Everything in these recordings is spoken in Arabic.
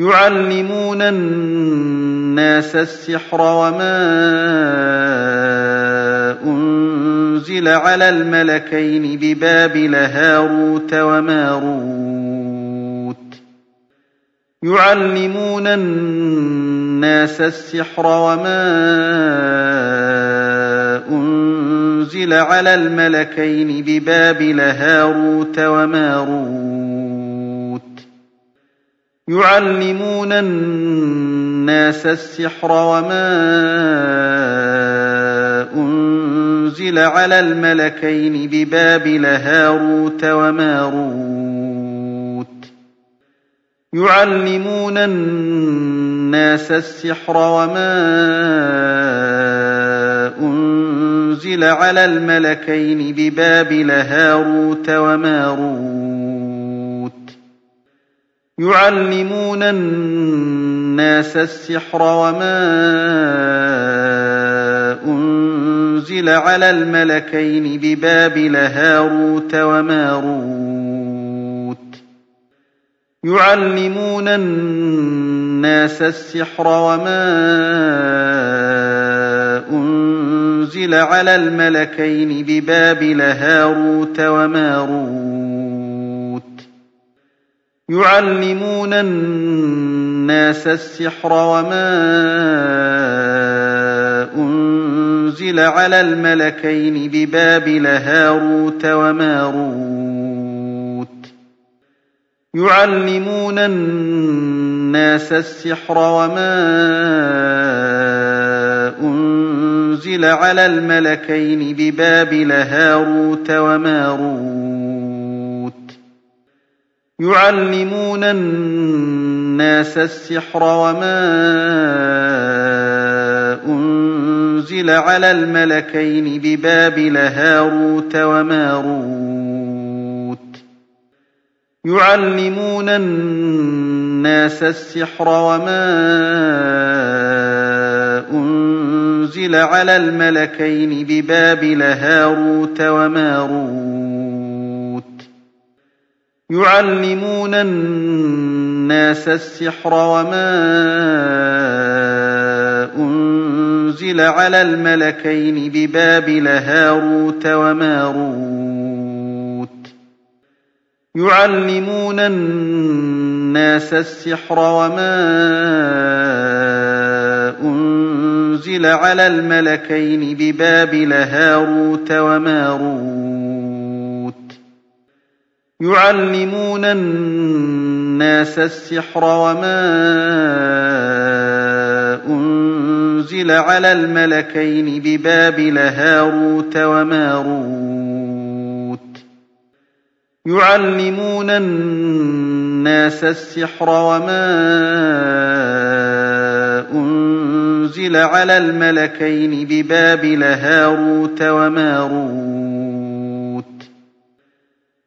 يعلمون الناس السحر وما أنزل على الملكين ببابل هاروت وماروت. يعلمون الناس السحر وما أنزل على الملكين ببابل هاروت وماروت. يعلمون الناس السحر وما أنزل على الملكين ببابل هاروت وماروت. يعلمون الناس السحر وما أنزل على الملكين ببابل هاروت وماروت. يعلمون الناس السحر وما أنزل على الملكين ببابل هاروت وماروت. يعلمون الناس السحر وما أنزل على الملكين ببابل هاروت وماروت. يعلمون الناس السحر وما أنزل على الملكين ببابل هاروت وماروت. يعلمون الناس السحر وما أنزل على الملكين ببابل هاروت وماروت. يعلمون الناس السحر وما أنزل على الملكين ببابل هاروت وماروت. يعلمون الناس السحر وما أنزل على الملكين ببابل هاروت وماروت. يعلمون الناس السحر وما أنزل على الملكين ببابل هاروت وماروت. يعلمون الناس السحر وما أنزل على الملكين ببابل هاروت وماروت. يعلمون الناس السحر وما أنزل على الملكين ببابل هاروت وماروت. يعلمون الناس السحر وما أنزل على الملكين ببابل هاروت وماروت.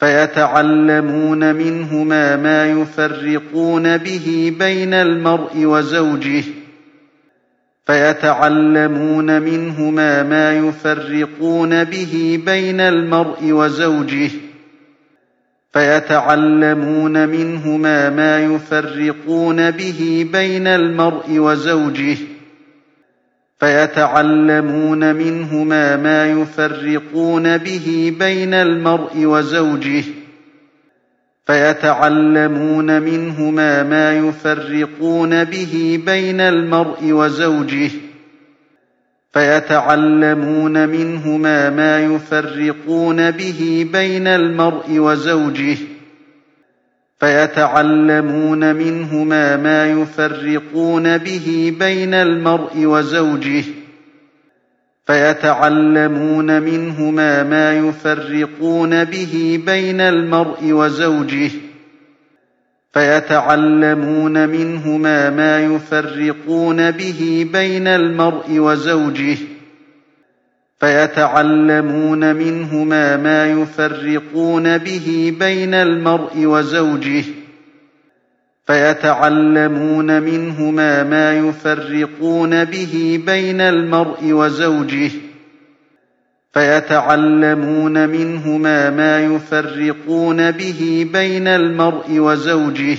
فيتعلمون منهما ما يفرقون به بين المرء وزوجه. فيتعلمون منهما ما يفرقون به بين المرء وزوجه. فيتعلمون منهما ما يفرقون به بين المرء وزوجه. فيتعلمون منهما ما يفرقون به بين المرء وزوجه. فيتعلمون منهما ما يفرقون به بين المرء وزوجه. فيتعلمون منهما ما يفرقون به بين المرء وزوجه. فيتعلمون منهما ما يفرقون به بين المرء وزوجه. فيتعلمون منهما ما يفرقون به بين المرء وزوجه. فيتعلمون منهما ما يفرقون به بين المرء وزوجه. فيتعلمون منهما ما يفرقون به بين المرء وزوجه. فيتعلمون منهما ما يفرقون به بين المرء وزوجه. فيتعلمون منهما ما يفرقون به بين المرء وزوجه.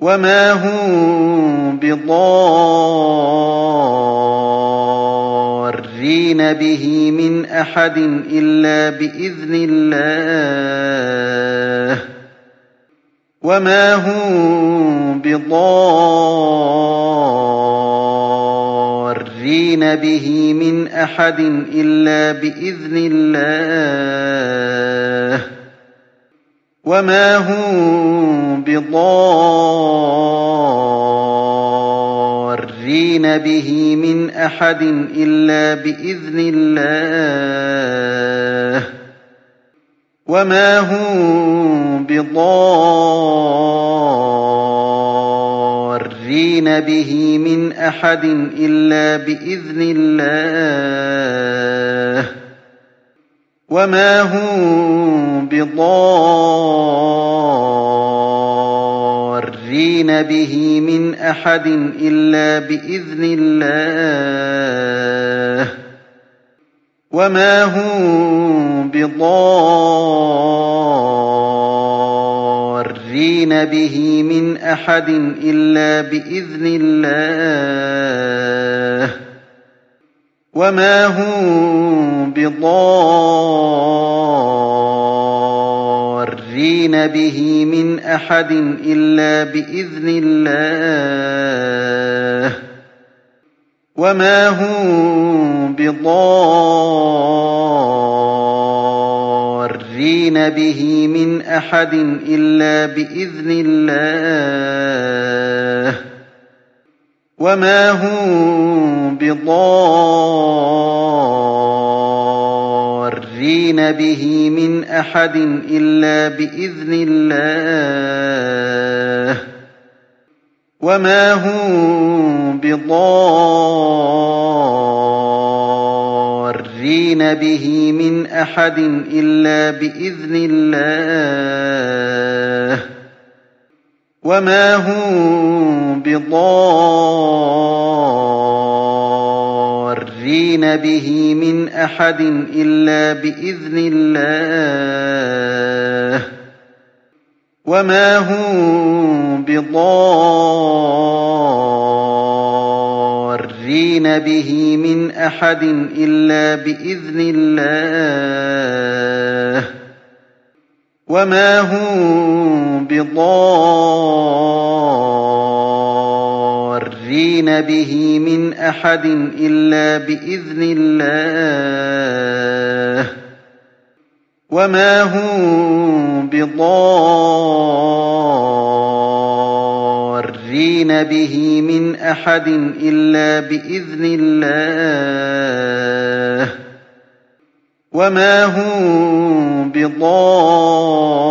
وما هم بضارين به من أحد إلا بإذن الله وما هم بضارين به من أحد إلا بإذن الله وما هم بضارين به من أحد إلا بإذن الله وما هم بضارين به من أحد إلا بإذن الله وما هم بضارين به من أحد إلا بإذن الله وما هم بضارين به من أحد إلا بإذن الله وما هم بضارين به من أحد إلا بإذن الله وما هم بضارين به من أحد إلا بإذن الله وما هم بضارين به من أحد إلا بإذن الله وما هم بضارين به من أحد إلا بإذن الله وما هم بضارين بِضَارِّينَ بِهِ مِنْ أَحَدٍ إِلَّا بِإِذْنِ اللَّهِ ۚ وَمَا هُم بِضَارِّينَ بِهِ مِنْ أَحَدٍ إِلَّا بِإِذْنِ اللَّهِ ۚ وَمَا هُم بِضَارِّينَ بِضَارِّينَ بِهِ مِنْ أَحَدٍ إِلَّا بِإِذْنِ اللَّهِ ۚ. وَمَا هُم بِضَارِّينَ بِهِ مِنْ أَحَدٍ إِلَّا بِإِذْنِ اللَّهِ ۚ. وَمَا هُم بِضَارِّينَ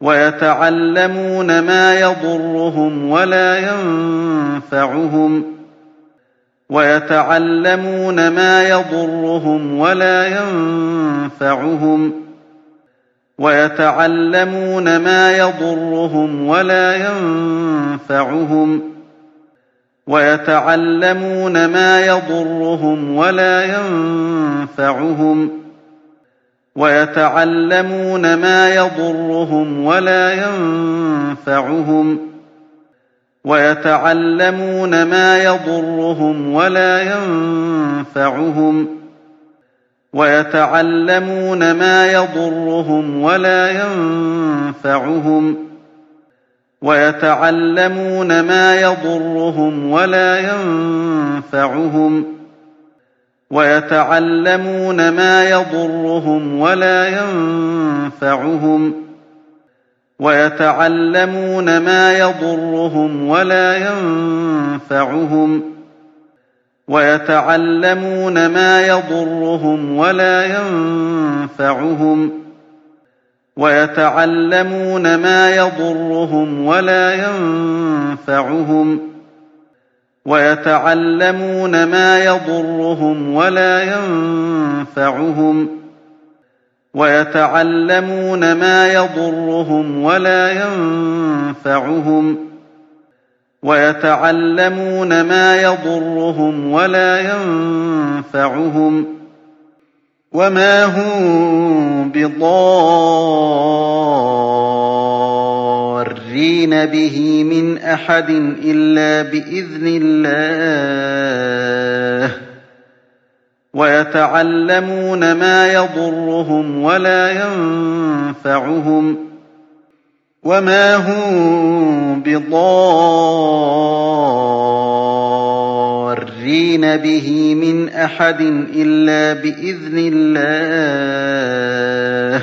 وَيَتَعَلَّمُونَ مَا يَضُرُّهُمْ وَلَا يَنفَعُهُمْ ۚ. وَيَتَعَلَّمُونَ مَا يَضُرُّهُمْ وَلَا يَنفَعُهُمْ ۚ. وَيَتَعَلَّمُونَ مَا يَضُرُّهُمْ وَلَا يَنفَعُهُمْ ۚ. وَيَتَعَلَّمُونَ مَا يَضُرُّهُمْ وَلَا يَنفَعُهُمْ ۚ. وَيَتَعَلَّمُونَ مَا يَضُرُّهُمْ وَلَا يَنفَعُهُمْ ۚ وَيَتَعَلَّمُونَ مَا يَضُرُّهُمْ وَلَا يَنفَعُهُمْ ۚ وَيَتَعَلَّمُونَ مَا يَضُرُّهُمْ وَلَا يَنفَعُهُمْ ۚ وَيَتَعَلَّمُونَ مَا يَضُرُّهُمْ وَلَا يَنفَعُهُمْ ۚ وَيَتَعَلَّمُونَ مَا يَضُرُّهُمْ وَلَا يَنفَعُهُمْ ۚ. وَيَتَعَلَّمُونَ مَا يَضُرُّهُمْ وَلَا يَنفَعُهُمْ ۚ. وَيَتَعَلَّمُونَ مَا يَضُرُّهُمْ وَلَا يَنفَعُهُمْ ۚ. وَيَتَعَلَّمُونَ مَا يَضُرُّهُمْ وَلَا يَنفَعُهُمْ ۚ. وَيَتَعَلَّمُونَ مَا يَضُرُّهُمْ وَلَا يَنفَعُهُمْ ۚ وَيَتَعَلَّمُونَ مَا يَضُرُّهُمْ وَلَا يَنفَعُهُمْ ۚ وَيَتَعَلَّمُونَ مَا يَضُرُّهُمْ وَلَا يَنفَعُهُمْ ۚ وَمَا هُم بِضَارِّينَ بِهِ مِنْ أَحَدٍ إِلَّا بِإِذْنِ اللَّهِ ۚ وَيَتَعَلَّمُونَ مَا يَضُرُّهُمْ وَلَا يَنفَعُهُمْ ۚ وَمَا هُم بِضَارِّينَ بِهِ مِنْ أَحَدٍ إِلَّا بِإِذْنِ اللَّهِ ۚ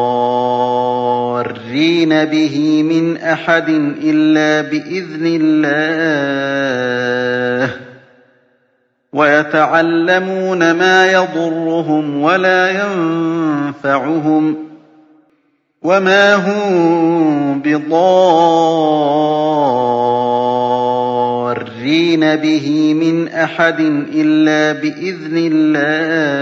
بِهِ مِنْ أَحَدٍ إِلَّا بِإِذْنِ اللَّهِ وَيَتَعَلَّمُونَ مَا يَضُرُّهُمْ وَلَا يَنفَعُهُمْ وَمَا هُم بِضَارِّينَ بِهِ مِنْ أَحَدٍ إِلَّا بِإِذْنِ اللَّهِ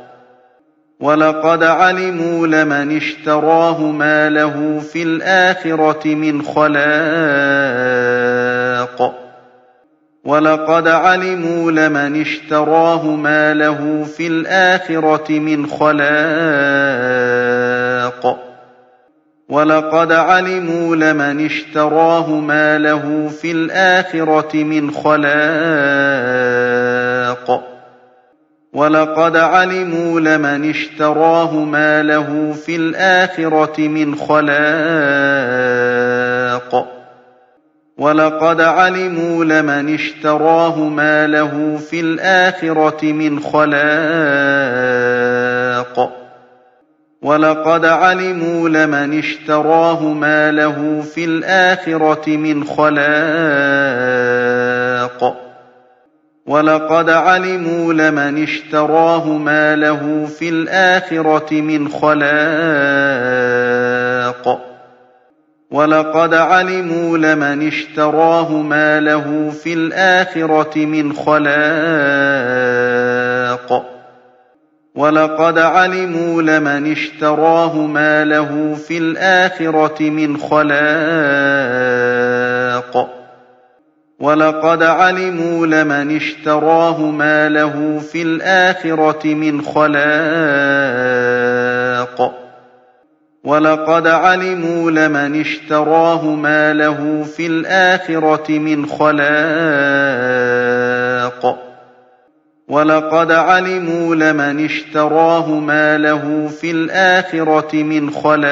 وَلَقَدْ عَلِمُوا لَمَنِ اشْتَرَاهُ مَا لَهُ فِي الْآخِرَةِ مِنْ خَلَاقٍ وَلَقَدْ عَلِمُوا لَمَنِ اشْتَرَاهُ مَا لَهُ فِي الْآخِرَةِ مِنْ خَلَاقٍ وَلَقَدْ عَلِمُوا لَمَنِ اشْتَرَاهُ مَا لَهُ فِي الْآخِرَةِ مِنْ خَلَاقٍ وَلَقَدْ عَلِمُوا لَمَنِ اشْتَرَاهُ مَا لَهُ فِي الْآخِرَةِ مِنْ خَلَاقٍ وَلَقَدْ عَلِمُوا لَمَنِ اشْتَرَاهُ مَا لَهُ فِي الْآخِرَةِ مِنْ خَلَاقٍ وَلَقَدْ عَلِمُوا لَمَنِ اشْتَرَاهُ مَا لَهُ فِي الْآخِرَةِ مِنْ خَلَاقٍ وَلَقَدْ عَلِمُوا لَمَنِ اشْتَرَاهُ مَا لَهُ فِي الْآخِرَةِ مِنْ خَلَاقٍ وَلَقَدْ عَلِمُوا لَمَنِ اشْتَرَاهُ مَا لَهُ فِي الْآخِرَةِ مِنْ خَلَاقٍ وَلَقَدْ عَلِمُوا لَمَنِ اشْتَرَاهُ مَا لَهُ فِي الْآخِرَةِ مِنْ خَلَاقٍ وَلَقَدْ عَلِمُوا لَمَنِ اشْتَرَاهُ مَا لَهُ فِي الْآخِرَةِ مِنْ خَلَاقٍ وَلَقَدْ عَلِمُوا لَمَنِ اشْتَرَاهُ مَا لَهُ فِي الْآخِرَةِ مِنْ خَلَاقٍ وَلَقَدْ عَلِمُوا لَمَنِ اشْتَرَاهُ مَا لَهُ فِي الْآخِرَةِ مِنْ خَلَاقٍ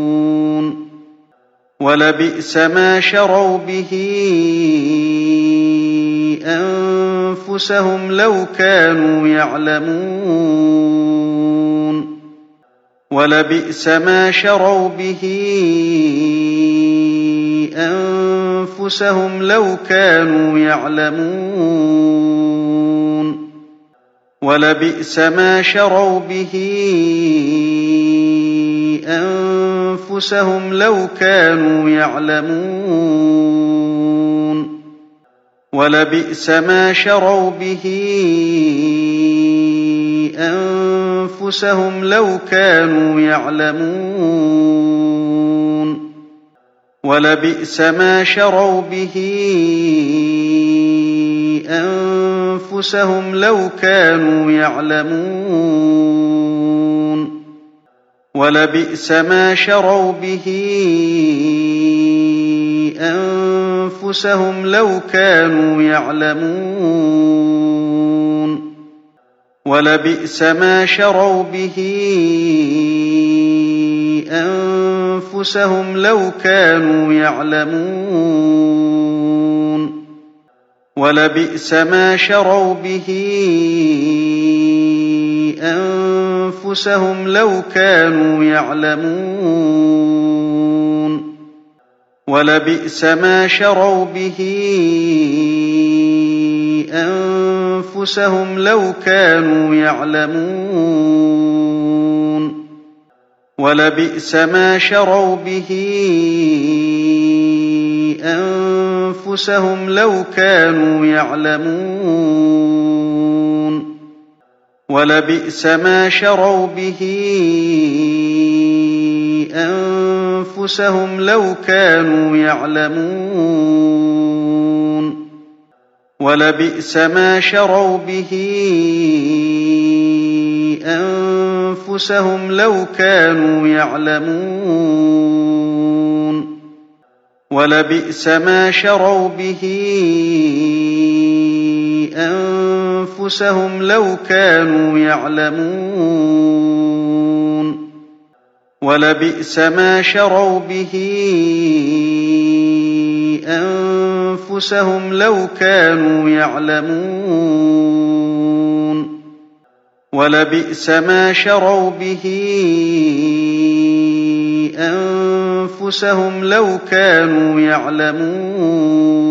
وَلَبِئْسَ مَا شَرَوْا بِهِ أَنفُسَهُمْ لَوْ كَانُوا يَعْلَمُونَ. وَلَبِئْسَ مَا شَرَوْا بِهِ أَنفُسَهُمْ لَوْ كَانُوا يَعْلَمُونَ. وَلَبِئْسَ مَا شَرَوْا بِهِ أَنفُسَهُمْ لَوْ كَانُوا يَعْلَمُونَ. وَلَبِئْسَ مَا شَرَوْا بِهِ أَنفُسَهُمْ لَوْ كَانُوا يَعْلَمُونَ. وَلَبِئْسَ مَا شَرَوْا بِهِ أَنفُسَهُمْ لَوْ كَانُوا يَعْلَمُونَ. وَلَبِئْسَ مَا شَرَوْا بِهِ أَنفُسَهُمْ لَوْ كَانُوا يَعْلَمُونَ. وَلَبِئْسَ مَا شَرَوْا بِهِ أَنفُسَهُمْ لَوْ كَانُوا يَعْلَمُونَ. وَلَبِئْسَ مَا شَرَوْا بِهِ أَنفُسَهُمْ لَوْ كَانُوا يَعْلَمُونَ وَلَبِئْسَ مَا شَرَوْا بِهِ أَنفُسَهُمْ لَوْ كَانُوا يَعْلَمُونَ وَلَبِئْسَ مَا شَرَوْا بِهِ أَنفُسَهُمْ لَوْ كَانُوا يَعْلَمُونَ وَلَبِئْسَ مَا شَرَوْا بِهِ أَنفُسَهُمْ لَوْ كَانُوا يَعْلَمُونَ. وَلَبِئْسَ مَا شَرَوْا بِهِ أَنفُسَهُمْ لَوْ كَانُوا يَعْلَمُونَ. وَلَبِئْسَ مَا شَرَوْا بِهِ أَنفُسَهُمْ لَوْ كَانُوا يَعْلَمُونَ. وَلَبِئْسَ مَا شَرَوْا بِهِ أَنفُسَهُمْ لَوْ كَانُوا يَعْلَمُونَ. وَلَبِئْسَ مَا شَرَوْا بِهِ أَنفُسَهُمْ لَوْ كَانُوا يَعْلَمُونَ.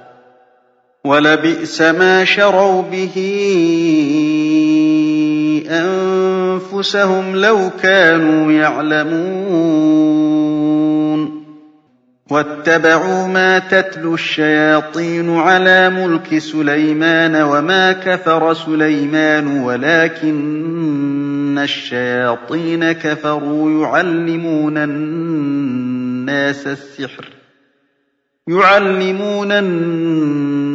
وَلَبِئْسَ مَا شَرَوْا بِهِ أَنفُسَهُمْ لَوْ كَانُوا يَعْلَمُونَ. وَاتَّبَعُوا مَا تَتْلُو الشَّيَاطِينُ عَلَىٰ مُلْكِ سُلَيْمَانَ وَمَا كَفَرَ سُلَيْمَانُ وَلَٰكِنَّ الشَّيَاطِينَ كَفَرُوا يُعَلِّمُونَ النَّاسَ السِّحْرَ. يُعَلِّمُونَ النَّاسَ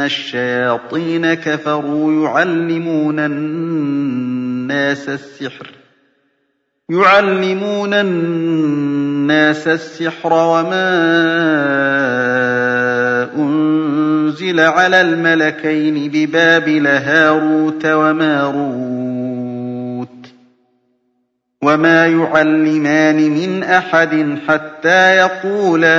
الشَّيَاطِينَ كَفَرُوا يُعَلِّمُونَ النَّاسَ السِّحْرَ يُعَلِّمُونَ النَّاسَ السِّحْرَ وَمَا أُنزِلَ عَلَى الْمَلَكَيْنِ بِبَابِلَ هَارُوتَ وَمَارُوتَ وَمَا يُعَلِّمَانِ مِنْ أَحَدٍ حَتَّىٰ يَقُولَا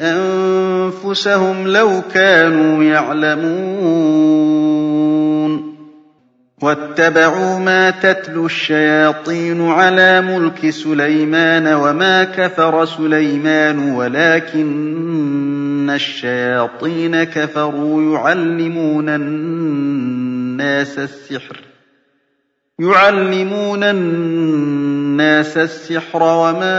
أَنفُسَهُمْ لَوْ كَانُوا يَعْلَمُونَ. وَاتَّبَعُوا مَا تَتْلُو الشَّيَاطِينُ عَلَىٰ مُلْكِ سُلَيْمَانَ وَمَا كَفَرَ سُلَيْمَانُ وَلَٰكِنَّ الشَّيَاطِينَ كَفَرُوا يُعَلِّمُونَ النَّاسَ السِّحْرَ. يُعَلِّمُونَ النَّاسَ السِّحْرَ وَمَا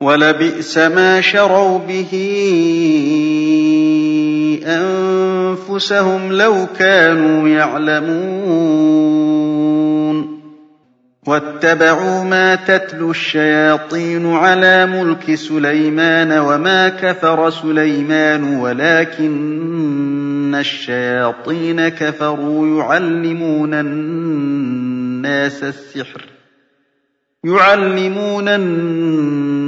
وَلَبِئْسَ مَا شَرَوْا بِهِ أَنفُسَهُمْ لَوْ كَانُوا يَعْلَمُونَ. واتبعوا ما تتلو الشياطين على ملك سليمان وما كفر سليمان ولكن الشياطين كفروا يعلمون الناس السحر يعلمون الناس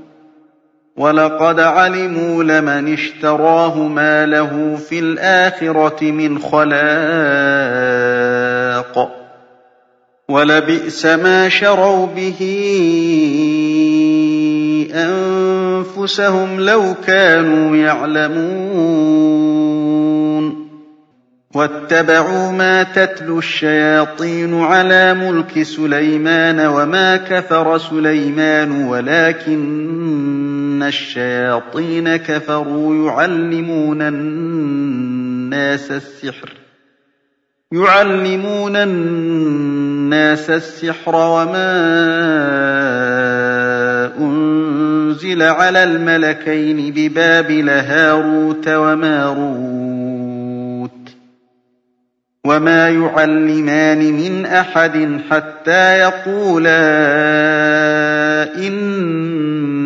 وَلَقَدْ عَلِمُوا لَمَنِ اشْتَرَاهُ مَا لَهُ فِي الْآخِرَةِ مِنْ خَلَاقٍ وَلَبِئْسَ مَا شَرَوْا بِهِ أَنفُسَهُمْ لَوْ كَانُوا يَعْلَمُونَ وَاتَّبَعُوا مَا تَتْلُو الشَّيَاطِينُ عَلَىٰ مُلْكِ سُلَيْمَانَ وَمَا كَفَرَ سُلَيْمَانُ وَلَٰكِنَّ الشَّيَاطِينَ كَفَرُوا يُعَلِّمُونَ النَّاسَ السِّحْرَ يُعَلِّمُونَ النَّاسَ السِّحْرَ وَمَا أُنزِلَ عَلَى الْمَلَكَيْنِ بِبَابِلَ هَارُوتَ وَمَارُوتَ وَمَا يُعَلِّمَانِ مِنْ أَحَدٍ حَتَّىٰ يَقُولَا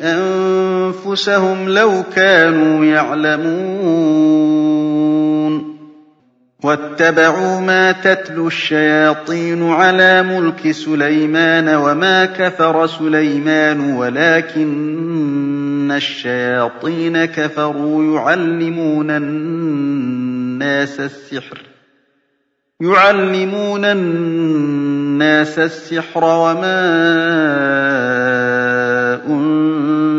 أَنفُسَهُمْ لَوْ كَانُوا يَعْلَمُونَ. وَاتَّبَعُوا مَا تَتْلُو الشَّيَاطِينُ عَلَىٰ مُلْكِ سُلَيْمَانَ وَمَا كَفَرَ سُلَيْمَانُ وَلَٰكِنَّ الشَّيَاطِينَ كَفَرُوا يُعَلِّمُونَ النَّاسَ السِّحْرَ. يُعَلِّمُونَ النَّاسَ السِّحْرَ وَمَا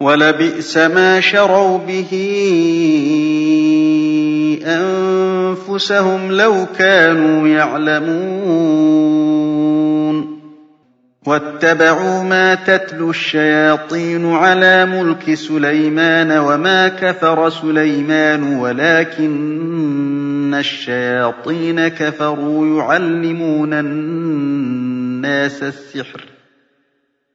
وَلَبِئْسَ مَا شَرَوْا بِهِ أَنفُسَهُمْ لَوْ كَانُوا يَعْلَمُونَ. وَاتَّبَعُوا مَا تَتْلُو الشَّيَاطِينُ عَلَىٰ مُلْكِ سُلَيْمَانَ وَمَا كَفَرَ سُلَيْمَانُ وَلَٰكِنَّ الشَّيَاطِينَ كَفَرُوا يُعَلِّمُونَ النَّاسَ السِّحْرَ.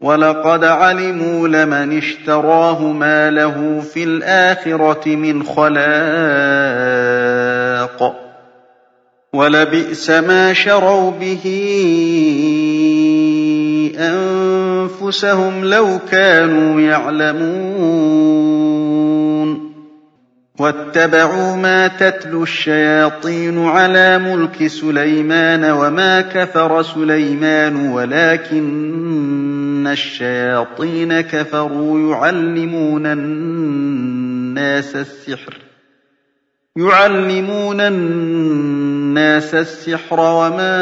وَلَقَدْ عَلِمُوا لَمَنِ اشْتَرَاهُ مَا لَهُ فِي الْآخِرَةِ مِنْ خَلَاقٍ وَلَبِئْسَ مَا شَرَوْا بِهِ أَنفُسَهُمْ لَوْ كَانُوا يَعْلَمُونَ وَاتَّبَعُوا مَا تَتْلُو الشَّيَاطِينُ عَلَىٰ مُلْكِ سُلَيْمَانَ وَمَا كَفَرَ سُلَيْمَانُ وَلَٰكِنَّ الشَّيَاطِينَ كَفَرُوا يُعَلِّمُونَ النَّاسَ السِّحْرَ يُعَلِّمُونَ النَّاسَ السِّحْرَ وَمَا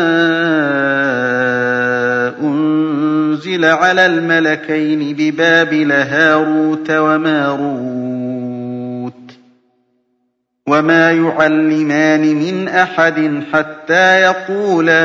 أُنزِلَ عَلَى الْمَلَكَيْنِ بِبَابِلَ هَارُوتَ وَمَارُوتَ وَمَا يُعَلِّمَانِ مِنْ أَحَدٍ حَتَّىٰ يَقُولَا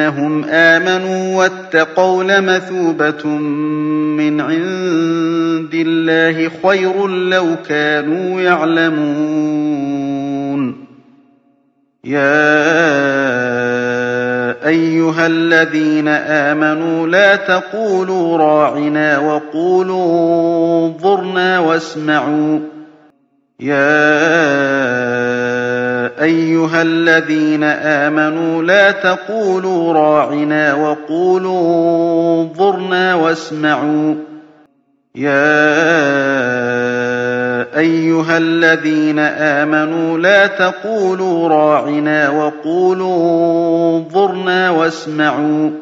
أَنَّهُمْ آمَنُوا وَاتَّقَوْا لَمَثُوبَةٌ مِّنْ عِندِ اللَّهِ خَيْرٌ لَّوْ كَانُوا يَعْلَمُونَ. يَا أَيُّهَا الَّذِينَ آمَنُوا لَا تَقُولُوا رَاعِنَا وَقُولُوا انظُرْنَا وَاسْمَعُوا. يَا أَيُّهَا الَّذِينَ آمَنُوا لَا تَقُولُوا رَاعِنَا وَقُولُوا انظُرْنَا وَاسْمَعُوا ۗ. يَا أَيُّهَا الَّذِينَ آمَنُوا لَا تَقُولُوا رَاعِنَا وَقُولُوا انظُرْنَا وَاسْمَعُوا ۗ.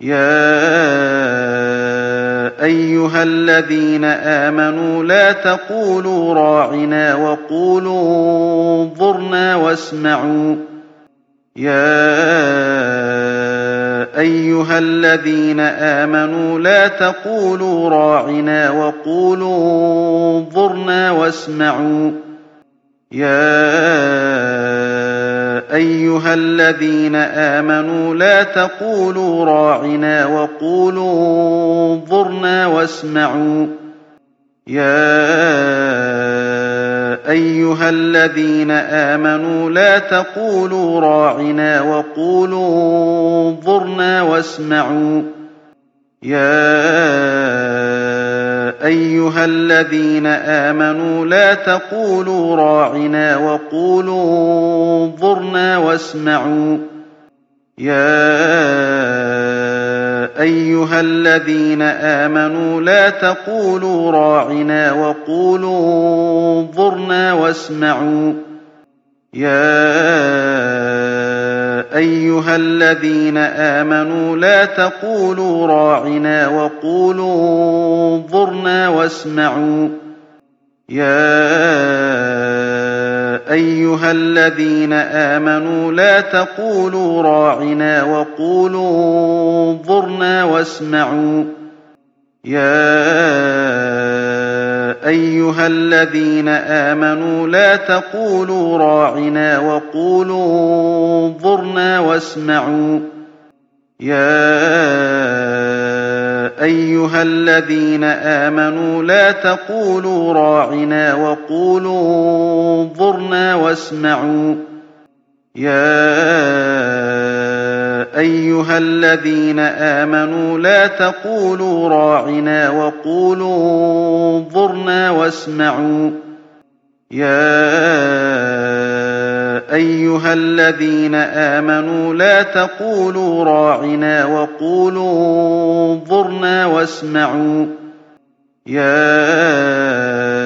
يَا أَيُّهَا الَّذِينَ آمَنُوا لَا تَقُولُوا رَاعِنَا وَقُولُوا انظُرْنَا وَاسْمَعُوا ۗ. يَا أَيُّهَا الَّذِينَ آمَنُوا لَا تَقُولُوا رَاعِنَا وَقُولُوا انظُرْنَا وَاسْمَعُوا ۗ. يَا أَيُّهَا الَّذِينَ آمَنُوا لَا تَقُولُوا رَاعِنَا وَقُولُوا انظُرْنَا وَاسْمَعُوا ۗ. يَا أَيُّهَا الَّذِينَ آمَنُوا لَا تَقُولُوا رَاعِنَا وَقُولُوا انظُرْنَا وَاسْمَعُوا ۗ. يَا أَيُّهَا الَّذِينَ آمَنُوا لَا تَقُولُوا رَاعِنَا وَقُولُوا انظُرْنَا وَاسْمَعُوا ۗ. يَا أَيُّهَا الَّذِينَ آمَنُوا لَا تَقُولُوا رَاعِنَا وَقُولُوا انظُرْنَا وَاسْمَعُوا ۗ. يَا أَيُّهَا الَّذِينَ آمَنُوا لَا تَقُولُوا رَاعِنَا وَقُولُوا انظُرْنَا وَاسْمَعُوا ۗ. يَا أَيُّهَا الَّذِينَ آمَنُوا لَا تَقُولُوا رَاعِنَا وَقُولُوا انظُرْنَا وَاسْمَعُوا ۗ. يَا أَيُّهَا الَّذِينَ آمَنُوا لَا تَقُولُوا رَاعِنَا وَقُولُوا انظُرْنَا وَاسْمَعُوا ۗ. يَا أَيُّهَا الَّذِينَ آمَنُوا لَا تَقُولُوا رَاعِنَا وَقُولُوا انظُرْنَا وَاسْمَعُوا ۗ. يَا أَيُّهَا الَّذِينَ آمَنُوا لَا تَقُولُوا رَاعِنَا وَقُولُوا انظُرْنَا وَاسْمَعُوا ۗ. يَا أَيُّهَا الَّذِينَ آمَنُوا لَا تَقُولُوا رَاعِنَا وَقُولُوا انظُرْنَا وَاسْمَعُوا ۗ. يَا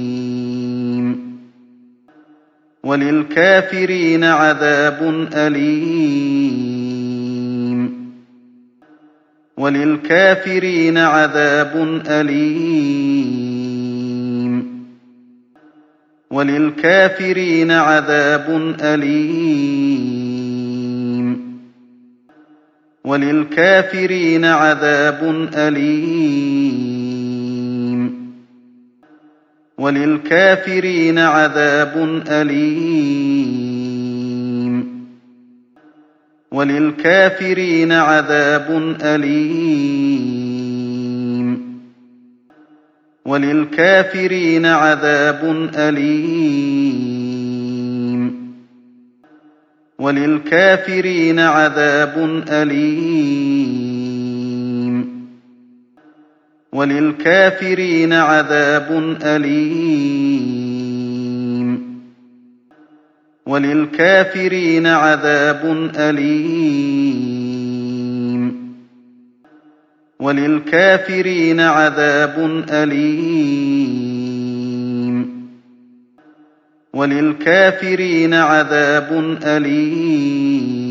وَلِلْكَافِرِينَ عَذَابٌ أَلِيمٌ. وَلِلْكَافِرِينَ عَذَابٌ أَلِيمٌ. وَلِلْكَافِرِينَ عَذَابٌ أَلِيمٌ. وَلِلْكَافِرِينَ عَذَابٌ أَلِيمٌ. وَلِلْكَافِرِينَ عَذَابٌ أَلِيمٌ. وَلِلْكَافِرِينَ عَذَابٌ أَلِيمٌ. وَلِلْكَافِرِينَ عَذَابٌ أَلِيمٌ. وَلِلْكَافِرِينَ عَذَابٌ أَلِيمٌ. وَلِلْكَافِرِينَ عَذَابٌ أَلِيمٌ. وَلِلْكَافِرِينَ عَذَابٌ أَلِيمٌ. وَلِلْكَافِرِينَ عَذَابٌ أَلِيمٌ. وَلِلْكَافِرِينَ عَذَابٌ أَلِيمٌ.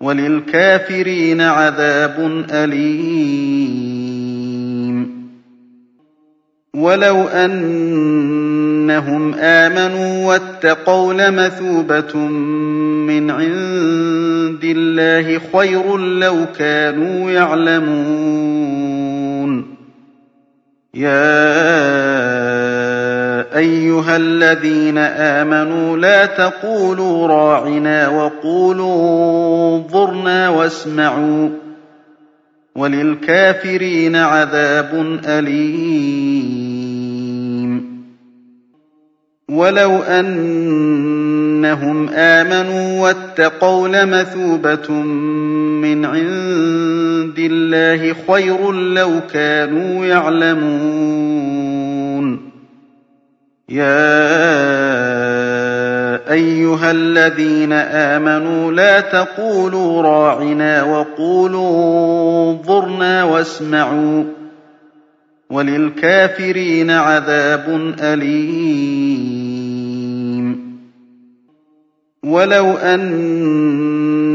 وللكافرين عذاب أليم. ولو أنهم آمنوا واتقوا لمثوبة من عند الله خير لو كانوا يعلمون. يا أيها الذين آمنوا لا تقولوا راعنا وقولوا انظرنا واسمعوا وللكافرين عذاب أليم. ولو أنهم آمنوا واتقوا لمثوبة من عند الله خير لو كانوا يعلمون. يا أيها الذين آمنوا لا تقولوا راعنا وقولوا انظرنا واسمعوا وللكافرين عذاب أليم ولو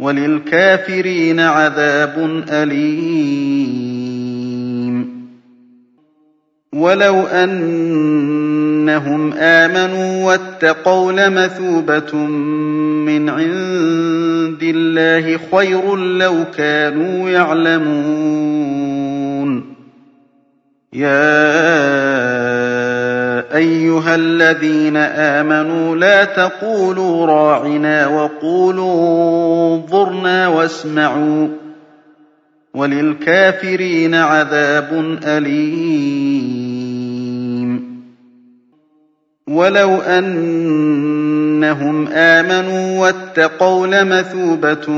وللكافرين عذاب أليم. ولو أنهم آمنوا واتقوا لمثوبة من عند الله خير لو كانوا يعلمون. يا أيها الذين آمنوا لا تقولوا راعنا وقولوا انظرنا واسمعوا وللكافرين عذاب أليم. ولو أنهم آمنوا واتقوا لمثوبة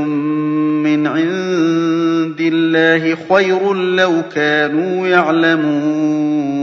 من عند الله خير لو كانوا يعلمون.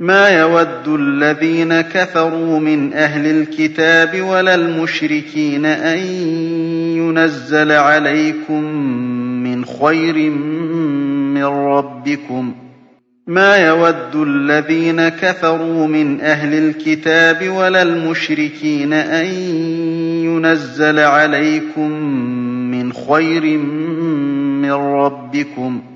مَا يَوَدُّ الَّذِينَ كَفَرُوا مِنْ أَهْلِ الْكِتَابِ وَلَا الْمُشْرِكِينَ أَن يُنَزَّلَ عَلَيْكُم مِّنْ خَيْرٍ مِّن رَّبِّكُم ۗ. مَا يَوَدُّ الَّذِينَ كَفَرُوا مِنْ أَهْلِ الْكِتَابِ وَلَا الْمُشْرِكِينَ أَن يُنَزَّلَ عَلَيْكُم مِّنْ خَيْرٍ مِّن رَّبِّكُم ۗ.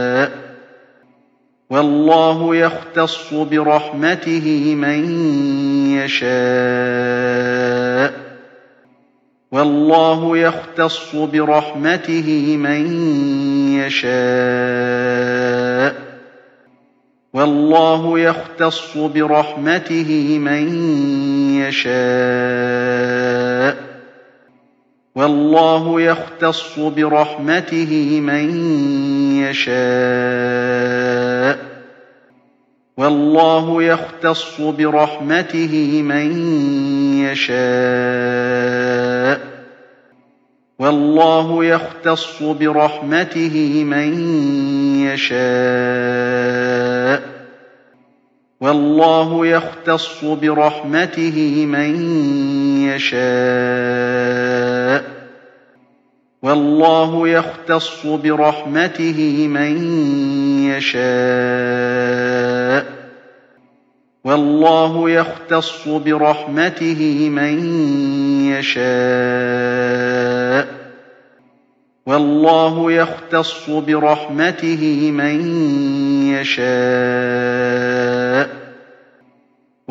وَاللَّهُ يَخْتَصُّ بِرَحْمَتِهِ مَن يَشَاءُ ۗ. وَاللَّهُ يَخْتَصُّ بِرَحْمَتِهِ مَن يَشَاءُ ۗ. وَاللَّهُ يَخْتَصُّ بِرَحْمَتِهِ مَن يَشَاءُ ۗ. وَاللَّهُ يَخْتَصُّ بِرَحْمَتِهِ مَن يَشَاءُ ۗ. وَاللَّهُ يَخْتَصُّ بِرَحْمَتِهِ مَن يَشَاءُ ۗ. وَاللَّهُ يَخْتَصُّ بِرَحْمَتِهِ مَن يَشَاءُ ۗ. وَاللَّهُ يَخْتَصُّ بِرَحْمَتِهِ مَن يَشَاءُ ۗ. والله يختص برحمته من يشاء. والله يختص برحمته من يشاء. والله يختص برحمته من يشاء.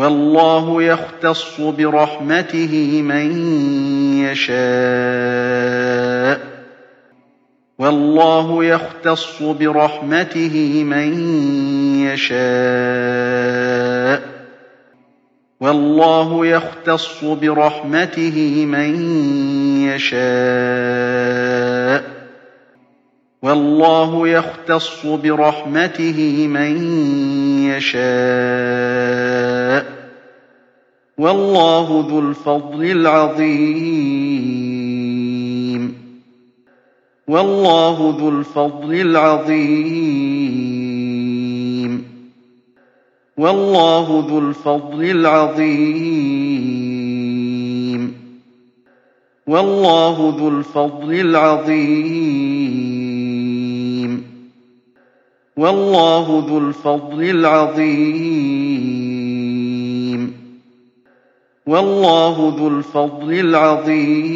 وَاللَّهُ يَخْتَصُّ بِرَحْمَتِهِ مَن يَشَاءُ ۚ. وَاللَّهُ يَخْتَصُّ بِرَحْمَتِهِ مَن يَشَاءُ ۚ. وَاللَّهُ يَخْتَصُّ بِرَحْمَتِهِ مَن يَشَاءُ ۚ. وَاللَّهُ يَخْتَصُّ بِرَحْمَتِهِ مَن يَشَاءُ ۚ. وَاللَّهُ ذُو الْفَضْلِ الْعَظِيمِ. وَاللَّهُ ذُو الْفَضْلِ الْعَظِيمِ. وَاللَّهُ ذُو الْفَضْلِ الْعَظِيمِ. وَاللَّهُ ذُو الْفَضْلِ الْعَظِيمِ. وَاللَّهُ ذُو الْفَضْلِ الْعَظِيمِ. وَاللَّهُ ذُو الْفَضْلِ الْعَظِيمِ.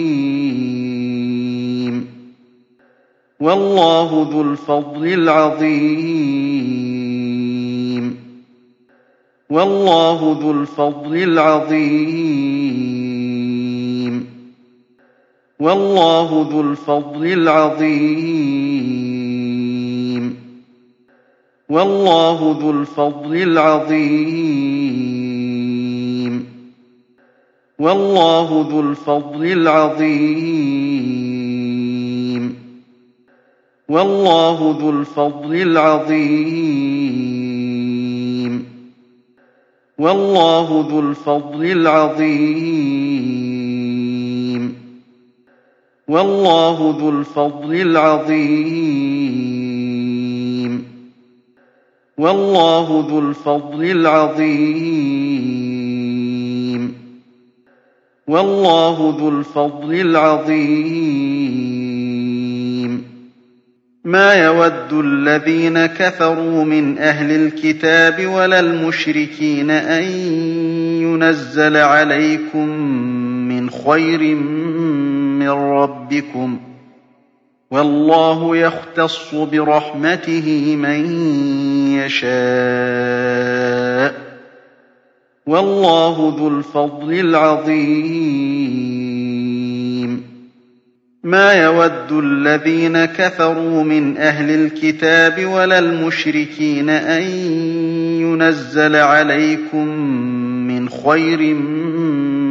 وَاللَّهُ ذُو الْفَضْلِ الْعَظِيمِ. وَاللَّهُ ذُو الْفَضْلِ الْعَظِيمِ. وَاللَّهُ ذُو الْفَضْلِ الْعَظِيمِ. وَاللَّهُ ذُو الْفَضْلِ الْعَظِيمِ. وَاللَّهُ ذُو الْفَضْلِ الْعَظِيمِ. وَاللَّهُ ذُو الْفَضْلِ الْعَظِيمِ. وَاللَّهُ ذُو الْفَضْلِ الْعَظِيمِ. وَاللَّهُ ذُو الْفَضْلِ الْعَظِيمِ. وَاللَّهُ ذُو الْفَضْلِ الْعَظِيمِ. وَاللَّهُ ذُو الْفَضْلِ الْعَظِيمِ. مَا يَوَدُّ الَّذِينَ كَفَرُوا مِنْ أَهْلِ الْكِتَابِ وَلَا الْمُشْرِكِينَ أَن يُنَزَّلَ عَلَيْكُم مِّنْ خَيْرٍ مِّن رَّبِّكُمْ ۗ وَاللَّهُ يَخْتَصُّ بِرَحْمَتِهِ مَن يَشَاءُ ۚ. وَاللَّهُ ذُو الْفَضْلِ الْعَظِيمِ. مَا يَوَدُّ الَّذِينَ كَفَرُوا مِنْ أَهْلِ الْكِتَابِ وَلَا الْمُشْرِكِينَ أَن يُنَزَّلَ عَلَيْكُم مِّنْ خَيْرٍ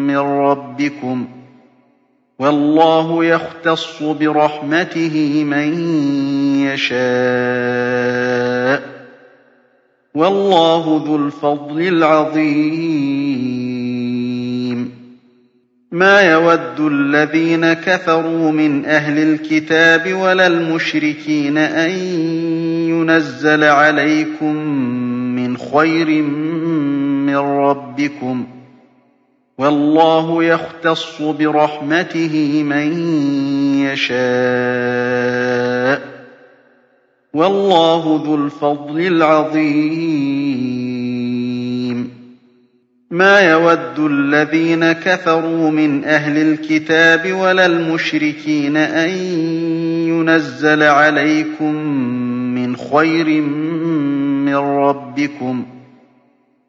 مِّن رَّبِّكُمْ ۗ وَاللَّهُ يَخْتَصُّ بِرَحْمَتِهِ مَن يَشَاءُ ۚ. وَاللَّهُ ذُو الْفَضْلِ الْعَظِيمِ. مَا يَوَدُّ الَّذِينَ كَفَرُوا مِنْ أَهْلِ الْكِتَابِ وَلَا الْمُشْرِكِينَ أَن يُنَزَّلَ عَلَيْكُم مِّنْ خَيْرٍ مِّن رَّبِّكُمْ ۗ وَاللَّهُ يَخْتَصُّ بِرَحْمَتِهِ مَن يَشَاءُ ۚ. وَاللَّهُ ذُو الْفَضْلِ الْعَظِيمِ. مَا يَوَدُّ الَّذِينَ كَفَرُوا مِنْ أَهْلِ الْكِتَابِ وَلَا الْمُشْرِكِينَ أَن يُنَزَّلَ عَلَيْكُم مِّنْ خَيْرٍ مِّن رَّبِّكُمْ ۗ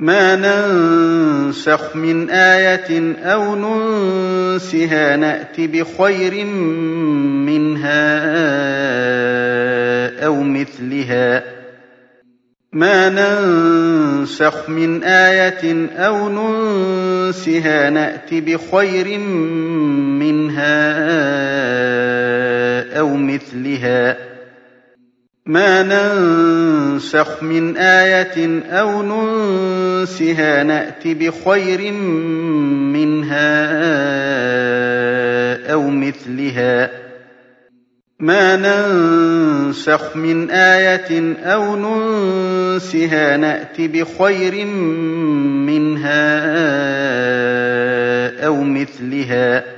مَا نَنسَخْ مِنْ آيَةٍ أَوْ نُنسِهَا نَأْتِ بِخَيْرٍ مِّنْهَا أَوْ مِثْلِهَا ۗ. مَا نَنسَخْ مِنْ آيَةٍ أَوْ نُنسِهَا نَأْتِ بِخَيْرٍ مِّنْهَا أَوْ مِثْلِهَا ۗ. مَا نَنسَخْ مِنْ آيَةٍ أَوْ نُنسِهَا نَأْتِ بِخَيْرٍ مِّنْهَا أَوْ مِثْلِهَا ۗ. مَا نَنسَخْ مِنْ آيَةٍ أَوْ نُنسِهَا نَأْتِ بِخَيْرٍ مِّنْهَا أَوْ مِثْلِهَا ۗ.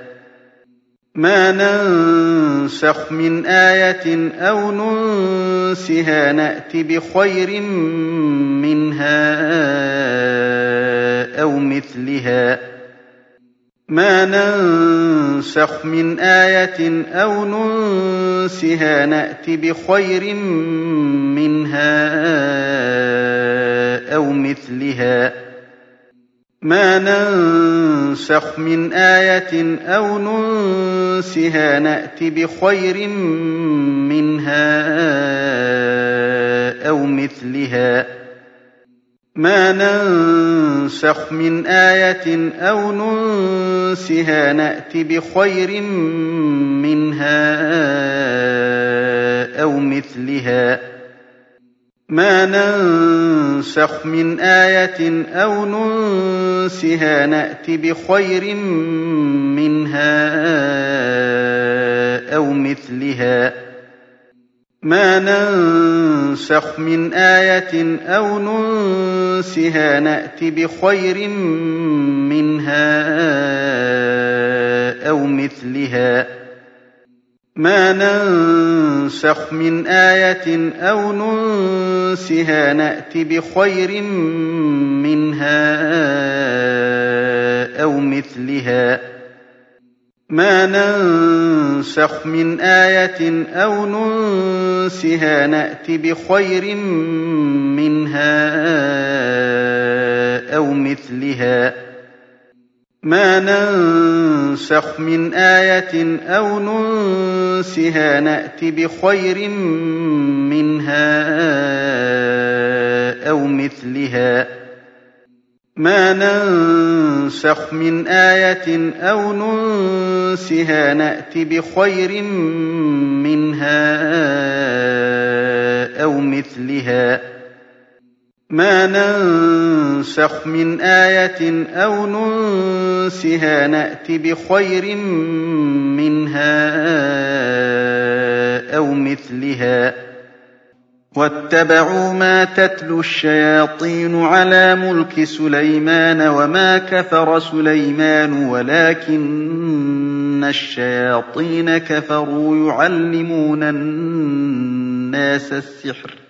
مَا نَنسَخْ مِنْ آيَةٍ أَوْ نُنسِهَا نَأْتِ بِخَيْرٍ مِّنْهَا أَوْ مِثْلِهَا ۗ. مَا نَنسَخْ مِنْ آيَةٍ أَوْ نُنسِهَا نَأْتِ بِخَيْرٍ مِّنْهَا أَوْ مِثْلِهَا ۗ. مَا نَنسَخْ مِنْ آيَةٍ أَوْ نُنسِهَا نَأْتِ بِخَيْرٍ مِّنْهَا أَوْ مِثْلِهَا ۗ. مَا نَنسَخْ مِنْ آيَةٍ أَوْ نُنسِهَا نَأْتِ بِخَيْرٍ مِّنْهَا أَوْ مِثْلِهَا ۗ. مَا نَنسَخْ مِنْ آيَةٍ أَوْ نُنسِهَا نَأْتِ بِخَيْرٍ مِّنْهَا أَوْ مِثْلِهَا ۗ. مَا نَنسَخْ مِنْ آيَةٍ أَوْ نُنسِهَا نَأْتِ بِخَيْرٍ مِّنْهَا أَوْ مِثْلِهَا ۗ. مَا نَنسَخْ مِنْ آيَةٍ أَوْ نُنسِهَا نَأْتِ بِخَيْرٍ مِّنْهَا أَوْ مِثْلِهَا ۗ. مَا نَنسَخْ مِنْ آيَةٍ أَوْ نُنسِهَا نَأْتِ بِخَيْرٍ مِّنْهَا أَوْ مِثْلِهَا ۗ. مَا نَنسَخْ مِنْ آيَةٍ أَوْ نُنسِهَا نَأْتِ بِخَيْرٍ مِّنْهَا أَوْ مِثْلِهَا ۗ. مَا نَنسَخْ مِنْ آيَةٍ أَوْ نُنسِهَا نَأْتِ بِخَيْرٍ مِّنْهَا أَوْ مِثْلِهَا ۗ. مَا نَنسَخْ مِنْ آيَةٍ أَوْ نُنسِهَا نَأْتِ بِخَيْرٍ مِّنْهَا أَوْ مِثْلِهَا ۗ. وَاتَّبَعُوا مَا تَتْلُو الشَّيَاطِينُ عَلَىٰ مُلْكِ سُلَيْمَانَ وَمَا كَفَرَ سُلَيْمَانُ وَلَٰكِنَّ الشَّيَاطِينَ كَفَرُوا يُعَلِّمُونَ النَّاسَ السِّحْرَ.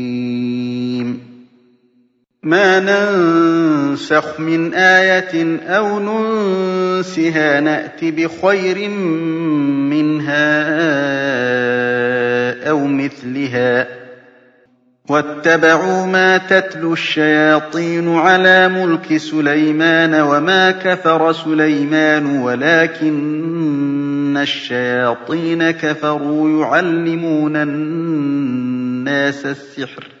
مَا نَنسَخْ مِنْ آيَةٍ أَوْ نُنسِهَا نَأْتِ بِخَيْرٍ مِّنْهَا أَوْ مِثْلِهَا ۗ. وَاتَّبَعُوا مَا تَتْلُو الشَّيَاطِينُ عَلَىٰ مُلْكِ سُلَيْمَانَ وَمَا كَفَرَ سُلَيْمَانُ وَلَٰكِنَّ الشَّيَاطِينَ كَفَرُوا يُعَلِّمُونَ النَّاسَ السِّحْرَ.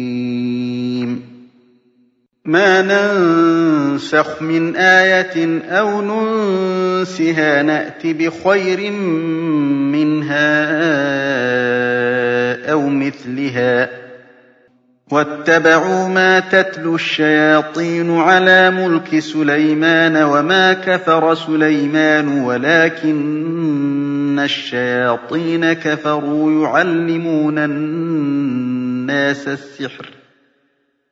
مَا نَنسَخْ مِنْ آيَةٍ أَوْ نُنسِهَا نَأْتِ بِخَيْرٍ مِّنْهَا أَوْ مِثْلِهَا ۗ. وَاتَّبَعُوا مَا تَتْلُو الشَّيَاطِينُ عَلَىٰ مُلْكِ سُلَيْمَانَ وَمَا كَفَرَ سُلَيْمَانُ وَلَٰكِنَّ الشَّيَاطِينَ كَفَرُوا يُعَلِّمُونَ النَّاسَ السِّحْرَ.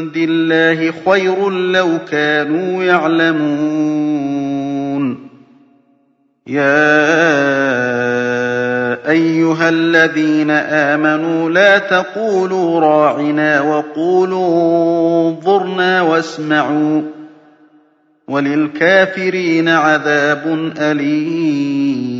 عند الله خير لو كانوا يعلمون. يا أيها الذين آمنوا لا تقولوا راعنا وقولوا انظرنا واسمعوا. وللكافرين عذاب أليم.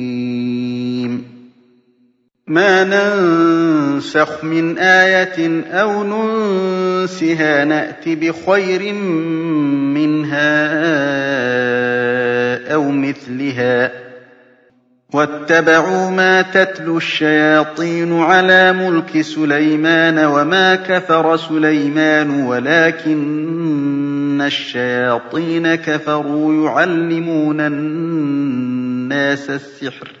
ما ننسخ من آية أو ننسها نأت بخير منها أو مثلها. واتبعوا ما تتلو الشياطين على ملك سليمان وما كفر سليمان ولكن الشياطين كفروا يعلمون الناس السحر.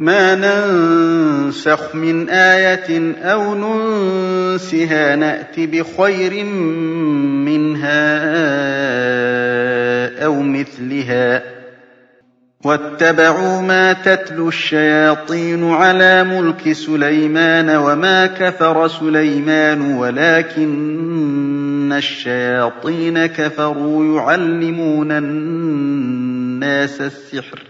ما ننسخ من آية أو ننسها نأت بخير منها أو مثلها. واتبعوا ما تتلو الشياطين على ملك سليمان وما كفر سليمان ولكن الشياطين كفروا يعلمون الناس السحر.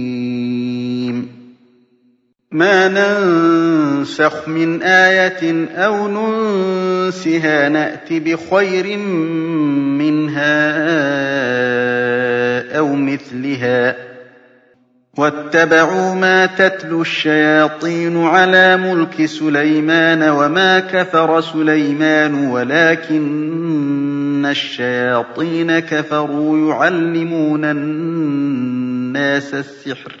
مَا نَنسَخْ مِنْ آيَةٍ أَوْ نُنسِهَا نَأْتِ بِخَيْرٍ مِّنْهَا أَوْ مِثْلِهَا. وَاتَّبَعُوا مَا تَتْلُو الشَّيَاطِينُ عَلَىٰ مُلْكِ سُلَيْمَانَ وَمَا كَفَرَ سُلَيْمَانُ وَلَٰكِنَّ الشَّيَاطِينَ كَفَرُوا يُعَلِّمُونَ النَّاسَ السِّحْرَ.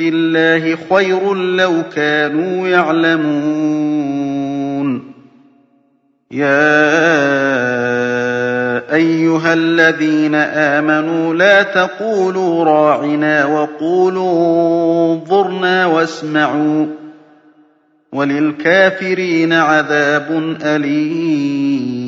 اللَّهِ خَيْرٌ لَّوْ كَانُوا يَعْلَمُونَ. أَيُّهَا الَّذِينَ آمَنُوا لَا تَقُولُوا رَاعِنَا وَقُولُوا انظُرْنَا وَاسْمَعُوا ۗ. وَلِلْكَافِرِينَ عَذَابٌ أَلِيمٌ.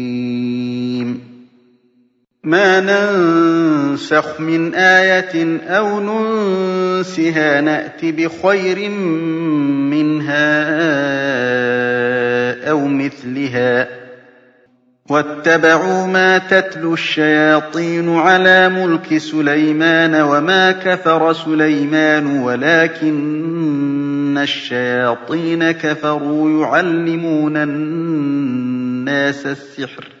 مَا نَنسَخْ مِنْ آيَةٍ أَوْ نُنسِهَا نَأْتِ بِخَيْرٍ مِّنْهَا أَوْ مِثْلِهَا. واتبعوا ما تتلو الشياطين على ملك سليمان وما كفر سليمان ولكن الشياطين كفروا يعلمون الناس السحر.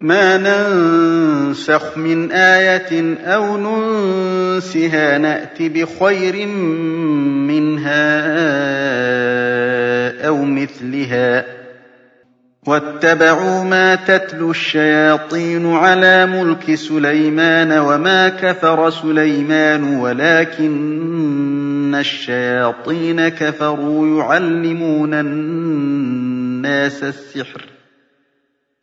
مَا نَنسَخْ مِنْ آيَةٍ أَوْ نُنسِهَا نَأْتِ بِخَيْرٍ مِّنْهَا أَوْ مِثْلِهَا ۗ. وَاتَّبَعُوا مَا تَتْلُو الشَّيَاطِينُ عَلَىٰ مُلْكِ سُلَيْمَانَ وَمَا كَفَرَ سُلَيْمَانُ وَلَٰكِنَّ الشَّيَاطِينَ كَفَرُوا يُعَلِّمُونَ النَّاسَ السِّحْرَ.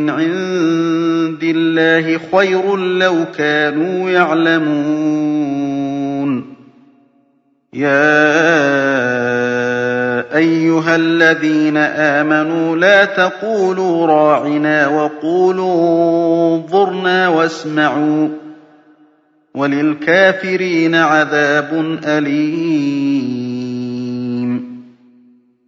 مِّنْ عِندِ اللَّهِ خَيْرٌ لَّوْ كَانُوا يَعْلَمُونَ. أَيُّهَا الَّذِينَ آمَنُوا لَا تَقُولُوا رَاعِنَا وَقُولُوا انظُرْنَا وَاسْمَعُوا ۗ. وَلِلْكَافِرِينَ عَذَابٌ أَلِيمٌ.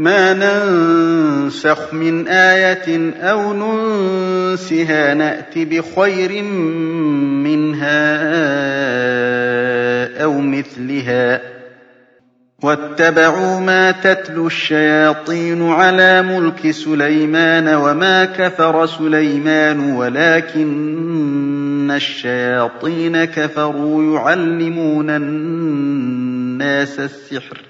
مَا نَنسَخْ مِنْ آيَةٍ أَوْ نُنسِهَا نَأْتِ بِخَيْرٍ مِّنْهَا أَوْ مِثْلِهَا ۗ. وَاتَّبَعُوا مَا تَتْلُو الشَّيَاطِينُ عَلَىٰ مُلْكِ سُلَيْمَانَ وَمَا كَفَرَ سُلَيْمَانُ وَلَٰكِنَّ الشَّيَاطِينَ كَفَرُوا يُعَلِّمُونَ النَّاسَ السِّحْرَ.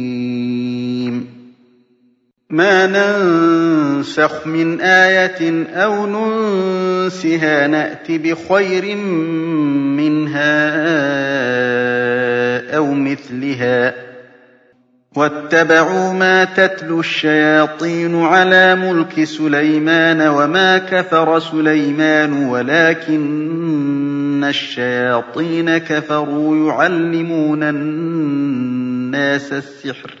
مَا نَنسَخْ مِنْ آيَةٍ أَوْ نُنسِهَا نَأْتِ بِخَيْرٍ مِّنْهَا أَوْ مِثْلِهَا ۗ. وَاتَّبَعُوا مَا تَتْلُو الشَّيَاطِينُ عَلَىٰ مُلْكِ سُلَيْمَانَ وَمَا كَفَرَ سُلَيْمَانُ وَلَٰكِنَّ الشَّيَاطِينَ كَفَرُوا يُعَلِّمُونَ النَّاسَ السِّحْرَ.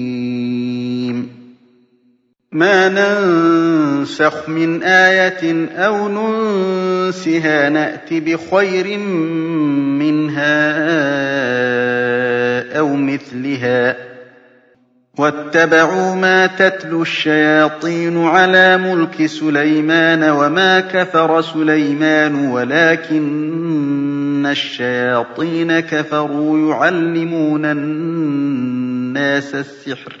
مَا نَنسَخْ مِنْ آيَةٍ أَوْ نُنسِهَا نَأْتِ بِخَيْرٍ مِّنْهَا أَوْ مِثْلِهَا ۗ. وَاتَّبَعُوا مَا تَتْلُو الشَّيَاطِينُ عَلَىٰ مُلْكِ سُلَيْمَانَ وَمَا كَفَرَ سُلَيْمَانُ وَلَٰكِنَّ الشَّيَاطِينَ كَفَرُوا يُعَلِّمُونَ النَّاسَ السِّحْرَ.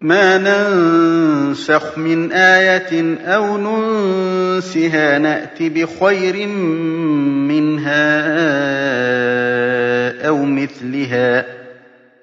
مَا نَنسَخْ مِنْ آيَةٍ أَوْ نُنسِهَا نَأْتِ بِخَيْرٍ مِّنْهَا أَوْ مِثْلِهَا ۗ.